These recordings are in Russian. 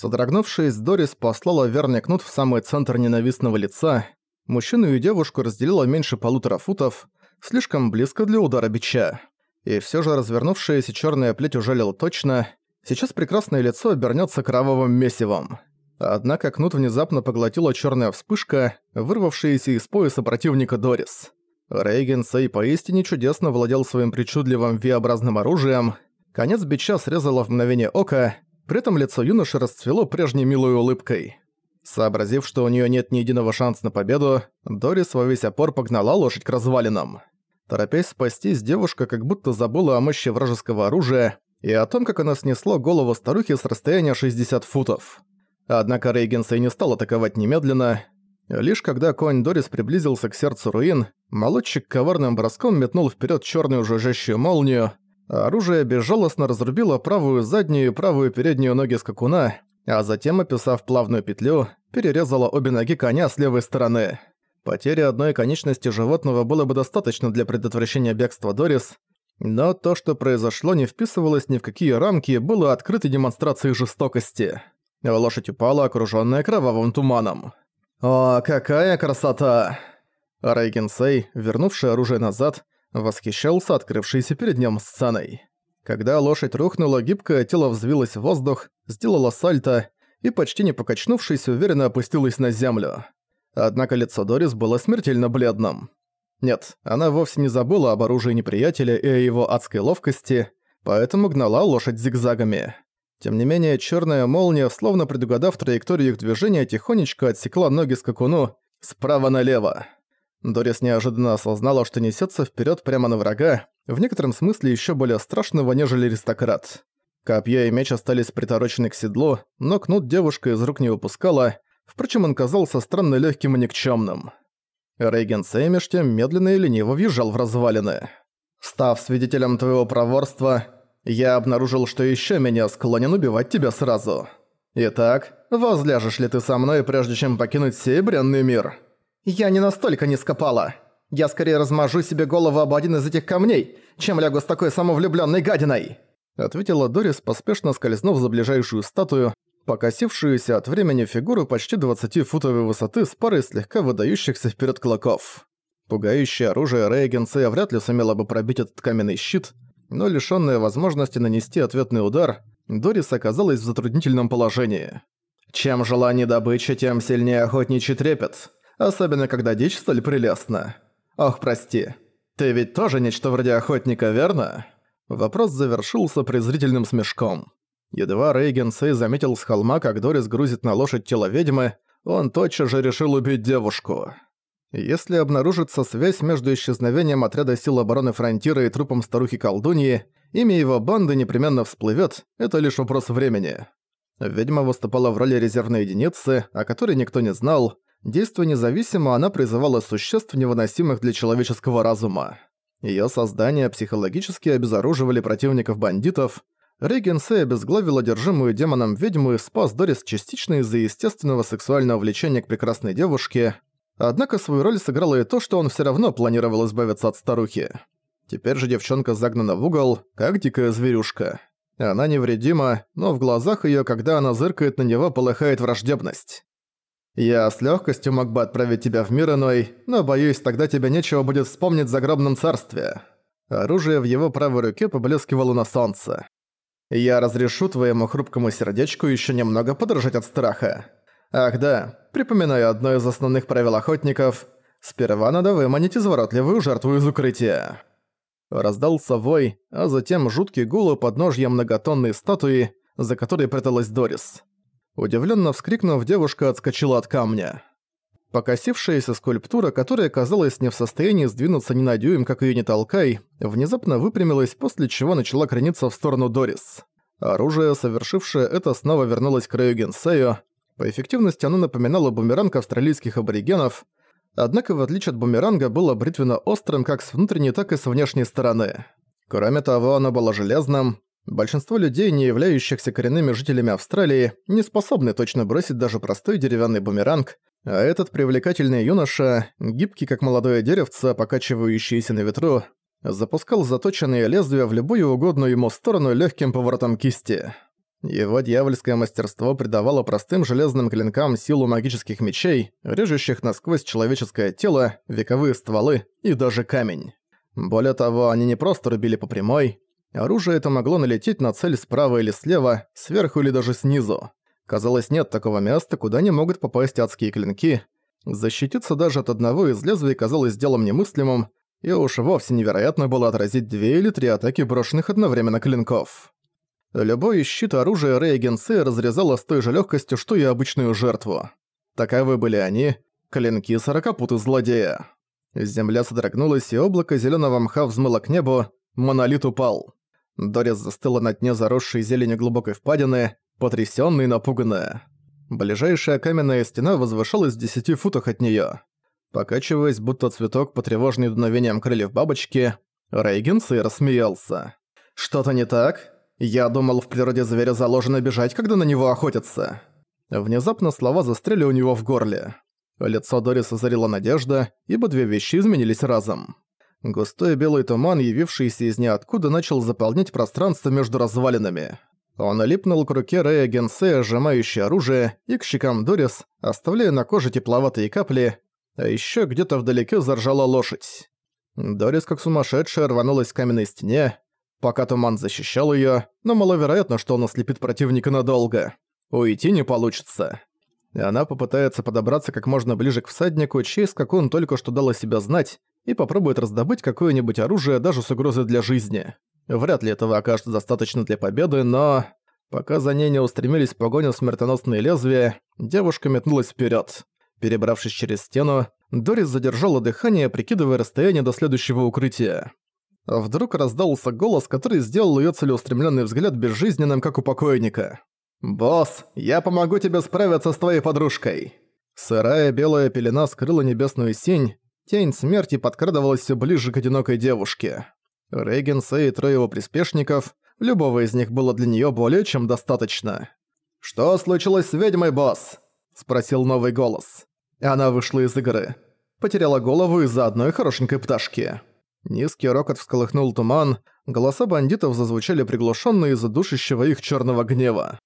Содрогнувшись, Дорис послала верный кнут в самый центр ненавистного лица. Мужчину и девушку разделило меньше полутора футов, слишком близко для удара бича. И все же развернувшаяся черная плеть ужалила точно. Сейчас прекрасное лицо обернется кровавым месивом. Однако кнут внезапно поглотила черная вспышка, вырвавшаяся из пояса противника Дорис. Рейген Сей поистине чудесно владел своим причудливым V-образным оружием. Конец бича срезало в мгновение ока, при этом лицо юноши расцвело прежней милой улыбкой. Сообразив, что у нее нет ни единого шанса на победу, Дорис во весь опор погнала лошадь к развалинам. Торопясь спастись, девушка как будто забыла о мощи вражеского оружия и о том, как она снесло голову старухи с расстояния 60 футов. Однако Рейгенсей не стал атаковать немедленно. Лишь когда конь Дорис приблизился к сердцу руин, молодчик коварным броском метнул вперед черную жужжащую молнию, Оружие безжалостно разрубило правую заднюю и правую переднюю ноги скакуна, а затем, описав плавную петлю, перерезало обе ноги коня с левой стороны. Потеря одной конечности животного было бы достаточно для предотвращения бегства Дорис, но то, что произошло, не вписывалось ни в какие рамки и было открытой демонстрацией жестокости. Лошадь упала, окружённая кровавым туманом. «О, какая красота!» Рейгенсей, вернувший оружие назад, восхищался открывшейся перед ним сценой. Когда лошадь рухнула, гибкое тело взвилось в воздух, сделало сальто и, почти не покачнувшись, уверенно опустилось на землю. Однако лицо Дорис было смертельно бледным. Нет, она вовсе не забыла об оружии неприятеля и о его адской ловкости, поэтому гнала лошадь зигзагами. Тем не менее, черная молния, словно предугадав траекторию их движения, тихонечко отсекла ноги скакуну справа налево. Дорис неожиданно осознала, что несется вперед прямо на врага, в некотором смысле еще более страшного, нежели аристократ. Копья и меч остались приторочены к седлу, но кнут девушка из рук не выпускала, впрочем, он казался странно легким и никчемным. Рейген Сэй меж тем медленно и лениво въезжал в развалины. «Став свидетелем твоего проворства, я обнаружил, что еще меня склонен убивать тебя сразу. Итак, возляжешь ли ты со мной, прежде чем покинуть сей бренный мир?» «Я не настолько не скопала. Я скорее размажу себе голову об один из этих камней, чем лягу с такой самовлюбленной гадиной!» Ответила Дорис, поспешно скользнув за ближайшую статую, покосившуюся от времени фигуру почти 20-футовой высоты с парой слегка выдающихся вперед клыков. Пугающее оружие Рейгенсея вряд ли сумело бы пробить этот каменный щит, но лишённая возможности нанести ответный удар, Дорис оказалась в затруднительном положении. Чем желаннее добыча, тем сильнее охотничий трепет особенно когда дичь столь прелестна. Ох, прости. Ты ведь тоже нечто вроде охотника, верно? Вопрос завершился презрительным смешком. Едва Рей-Гинсей заметил с холма, как Дорис грузит на лошадь тело ведьмы, он тотчас же решил убить девушку. Если обнаружится связь между исчезновением отряда сил обороны Фронтира и трупом старухи-колдуньи, имя его банды непременно всплывет, это лишь вопрос времени. Ведьма выступала в роли резервной единицы, о которой никто не знал, Действуя независимо, она призывала существ, невыносимых для человеческого разума. Её создания психологически обезоруживали противников-бандитов. Рейгенсей обезглавил одержимую демоном ведьму и спас Дорис частично из-за естественного сексуального влечения к прекрасной девушке. Однако свою роль сыграло и то, что он всё равно планировал избавиться от старухи. Теперь же девчонка загнана в угол, как дикая зверюшка. Она невредима, но в глазах её, когда она зыркает на него, полыхает враждебность. Я с легкостью мог бы отправить тебя в мир иной, но боюсь, тогда тебе нечего будет вспомнить в загробном царстве». Оружие в его правой руке поблескивало на солнце. «Я разрешу твоему хрупкому сердечку еще немного подорожать от страха. Ах да, припоминаю одно из основных правил охотников. Сперва надо выманить изворотливую жертву из укрытия». Раздался вой, а затем жуткий гул у подножья многотонной статуи, за которой пряталась Дорис. Удивленно вскрикнув, девушка отскочила от камня. Покосившаяся скульптура, которая казалась не в состоянии сдвинуться ни на дюйм, как ее не толкай, внезапно выпрямилась, после чего начала крениться в сторону Дорис. Оружие, совершившее это, снова вернулось к Рэю Генсею. По эффективности оно напоминало бумеранг австралийских аборигенов, однако в отличие от бумеранга было бритвенно-острым как с внутренней, так и с внешней стороны. Кроме того, оно было железным, Большинство людей, не являющихся коренными жителями Австралии, не способны точно бросить даже простой деревянный бумеранг, а этот привлекательный юноша, гибкий как молодое деревце, покачивающийся на ветру, запускал заточенные лезвия в любую угодную ему сторону легким поворотом кисти. Его дьявольское мастерство придавало простым железным клинкам силу магических мечей, режущих насквозь человеческое тело, вековые стволы и даже камень. Более того, они не просто рубили по прямой. Оружие это могло налететь на цель справа или слева, сверху или даже снизу. Казалось, нет такого места, куда не могут попасть адские клинки. Защититься даже от одного из лезвий казалось делом немыслимым, и уж вовсе невероятно было отразить две или три атаки брошенных одновременно клинков. Любой щит оружия Рэя Генсея разрезало с той же легкостью, что и обычную жертву. Таковы были они, клинки сорокопуты злодея. Земля содрогнулась, и облако зеленого мха взмыло к небу, монолит упал. Дорис застыла на дне заросшей зеленью глубокой впадины, потрясённая и напуганная. Ближайшая каменная стена возвышалась в десяти футах от неё. Покачиваясь, будто цветок, потревоженный дуновением крыльев бабочки, Рейгенсей рассмеялся. «Что-то не так?» Я думал, в природе зверя заложено бежать, когда на него охотятся. Внезапно слова застряли у него в горле. Лицо Дориса озарила надежда, ибо две вещи изменились разом. Густой белый туман, явившийся из ниоткуда, начал заполнять пространство между развалинами. Он липнул к руке Рэя Генсея, сжимающей оружие, и к щекам Дорис, оставляя на коже тепловатые капли, а ещё где-то вдалеке заржала лошадь. Дорис как сумасшедшая рванулась к каменной стене, Пока туман защищал её, но маловероятно, что он ослепит противника надолго. Уйти не получится. И она попытается подобраться как можно ближе к всаднику, чей скакун только что дал о себя знать, и попробует раздобыть какое-нибудь оружие даже с угрозой для жизни. Вряд ли этого окажется достаточно для победы, но... Пока за ней не устремились в погоню смертоносные лезвия, девушка метнулась вперед. Перебравшись через стену, Дорис задержала дыхание, прикидывая расстояние до следующего укрытия. Вдруг раздался голос, который сделал её целеустремлённый взгляд безжизненным, как у покойника. «Босс, я помогу тебе справиться с твоей подружкой!» Сырая белая пелена скрыла небесную синь, тень смерти подкрадывалась всё ближе к одинокой девушке. Рейген и трое его приспешников, любого из них было для неё более чем достаточно. «Что случилось с ведьмой, босс?» – спросил новый голос. Она вышла из игры. Потеряла голову из-за одной хорошенькой пташки. Низкий рокот всколыхнул туман, голоса бандитов зазвучали приглушённо из-за душащего их чёрного гнева.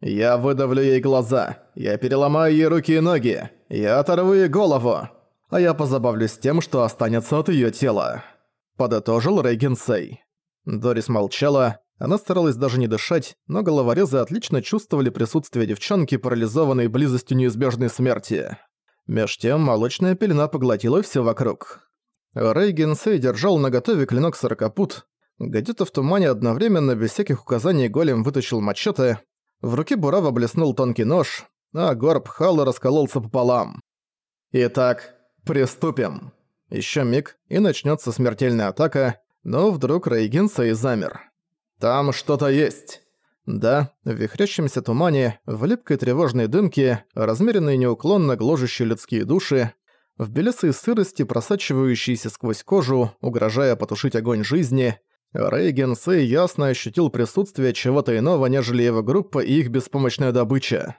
«Я выдавлю ей глаза, я переломаю ей руки и ноги, я оторву ей голову, а я позабавлюсь тем, что останется от её тела», — подытожил Рейген Сей. Дорис молчала, она старалась даже не дышать, но головорезы отлично чувствовали присутствие девчонки, парализованной близостью неизбежной смерти. Меж тем молочная пелена поглотила всё вокруг. Рэй Генсей держал наготове клинок сорокопут. Где-то в тумане одновременно, без всяких указаний, голем вытащил мачете. В руке Бурава блеснул тонкий нож, а горб Хала раскололся пополам. «Итак, приступим!» Еще миг, и начнется смертельная атака, но вдруг Рэй Генсей замер. «Там что-то есть!» Да, в вихрящемся тумане, в липкой тревожной дымке, размеренные неуклонно гложущие людские души, в белесой сырости, просачивающейся сквозь кожу, угрожая потушить огонь жизни, Рейген ясно ощутил присутствие чего-то иного, нежели его группа и их беспомощная добыча.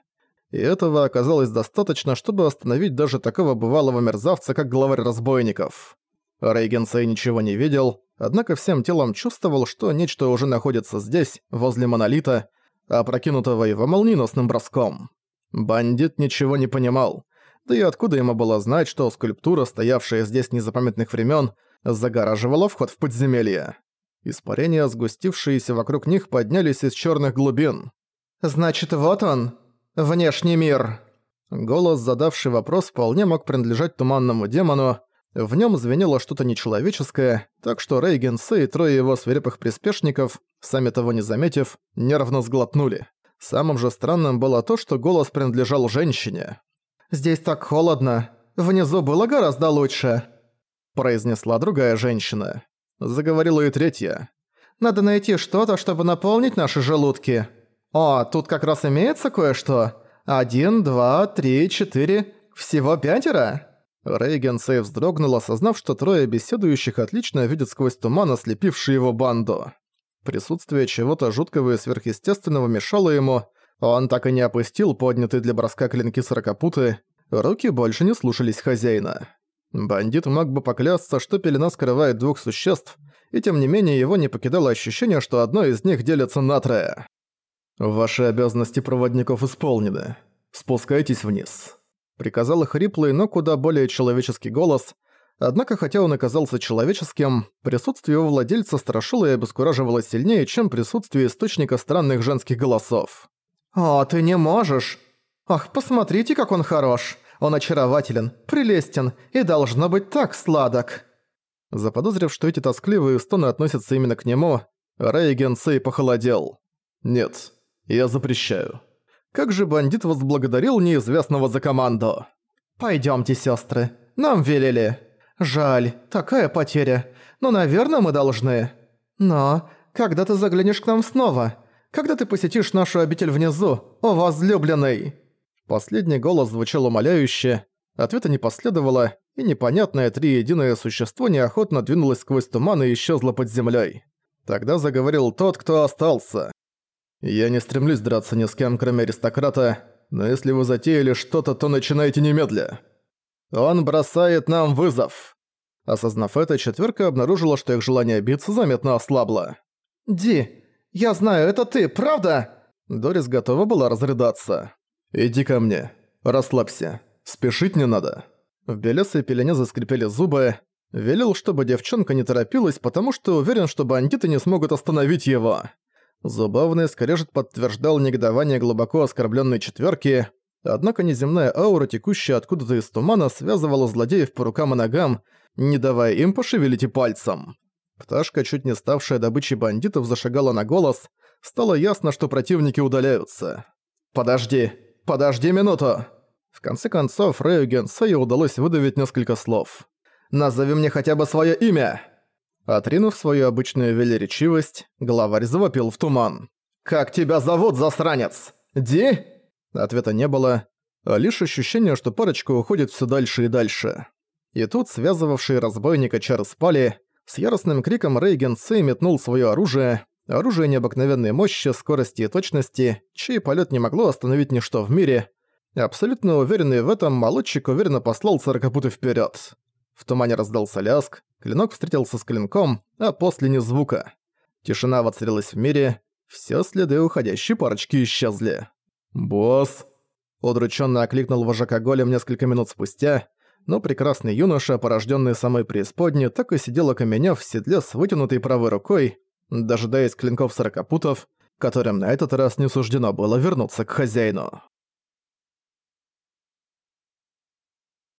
И этого оказалось достаточно, чтобы остановить даже такого бывалого мерзавца, как главарь разбойников. Рейген Сэй ничего не видел, однако всем телом чувствовал, что нечто уже находится здесь, возле монолита, опрокинутого его молниеносным броском. Бандит ничего не понимал. Да и откуда ему было знать, что скульптура, стоявшая здесь незапамятных времен, загораживала вход в подземелье? Испарения, сгустившиеся вокруг них, поднялись из черных глубин. «Значит, вот он, внешний мир!» Голос, задавший вопрос, вполне мог принадлежать туманному демону. В нем звенело что-то нечеловеческое, так что Рейген и трое его свирепых приспешников, сами того не заметив, нервно сглотнули. Самым же странным было то, что голос принадлежал женщине. «Здесь так холодно. Внизу было гораздо лучше», – произнесла другая женщина. Заговорила и третья. «Надо найти что-то, чтобы наполнить наши желудки. О, тут как раз имеется кое-что. Один, два, три, четыре. Всего пятеро?» Рейген Сей вздрогнул, осознав, что трое беседующих отлично видят сквозь туман, ослепивший его банду. Присутствие чего-то жуткого и сверхъестественного мешало ему, он так и не опустил поднятые для броска клинки сорокопуты, руки больше не слушались хозяина. Бандит мог бы поклясться, что пелена скрывает двух существ, и тем не менее его не покидало ощущение, что одно из них делится на трое. «Ваши обязанности проводников исполнены. Спускайтесь вниз», — приказал хриплый, но куда более человеческий голос, однако хотя он оказался человеческим, присутствие его владельца страшило и обескураживало сильнее, чем присутствие источника странных женских голосов. «О, ты не можешь! Ах, посмотрите, как он хорош! Он очарователен, прелестен и должно быть так сладок!» Заподозрив, что эти тоскливые стоны относятся именно к нему, Рейген Сей похолодел. «Нет, я запрещаю». Как же бандит возблагодарил неизвестного за команду? «Пойдёмте, сёстры. Нам велели. Жаль, такая потеря. Но, наверное, мы должны. Но, когда ты заглянешь к нам снова? Когда ты посетишь нашу обитель внизу, о возлюбленный?» Последний голос звучал умоляюще, ответа не последовало, и непонятное триединое существо неохотно двинулось сквозь туман и исчезло под землей. Тогда заговорил тот, кто остался. «Я не стремлюсь драться ни с кем, кроме аристократа, но если вы затеяли что-то, то начинайте немедля. Он бросает нам вызов». Осознав это, четверка обнаружила, что их желание биться заметно ослабло. «Ди, я знаю, это ты, правда?» Дорис готова была разрыдаться. «Иди ко мне. Расслабься. Спешить не надо». В белесой пелене заскрипели зубы. Велел, чтобы девчонка не торопилась, потому что уверен, что бандиты не смогут остановить его. Зубовный скрежет подтверждал негодование глубоко оскорбленной четверки, однако неземная аура, текущая откуда-то из тумана, связывала злодеев по рукам и ногам, не давая им пошевелить и пальцем. Пташка, чуть не ставшая добычей бандитов, зашагала на голос. Стало ясно, что противники удаляются. «Подожди! Подожди минуту!» В конце концов, Рэю Генсею удалось выдавить несколько слов. «Назови мне хотя бы свое имя!» Отринув свою обычную велеречивость, главарь завопил в туман. «Как тебя зовут, засранец? Ди?» Ответа не было, а лишь ощущение, что парочка уходит все дальше и дальше. И тут связывавшие разбойника чары спали, с яростным криком Рейген Цей метнул свое оружие, оружие необыкновенной мощи, скорости и точности, чей полет не могло остановить ничто в мире. Абсолютно уверенный в этом, молодчик уверенно послал царкопуты вперед. В тумане раздался ляск, клинок встретился с клинком, а после не звука. Тишина воцарилась в мире, все следы уходящей парочки исчезли. «Босс!» Удрученно окликнул вожака голем несколько минут спустя, но прекрасный юноша, порожденный самой преисподней, так и сидел окаменев в седле с вытянутой правой рукой, дожидаясь клинков сорокопутов, которым на этот раз не суждено было вернуться к хозяину.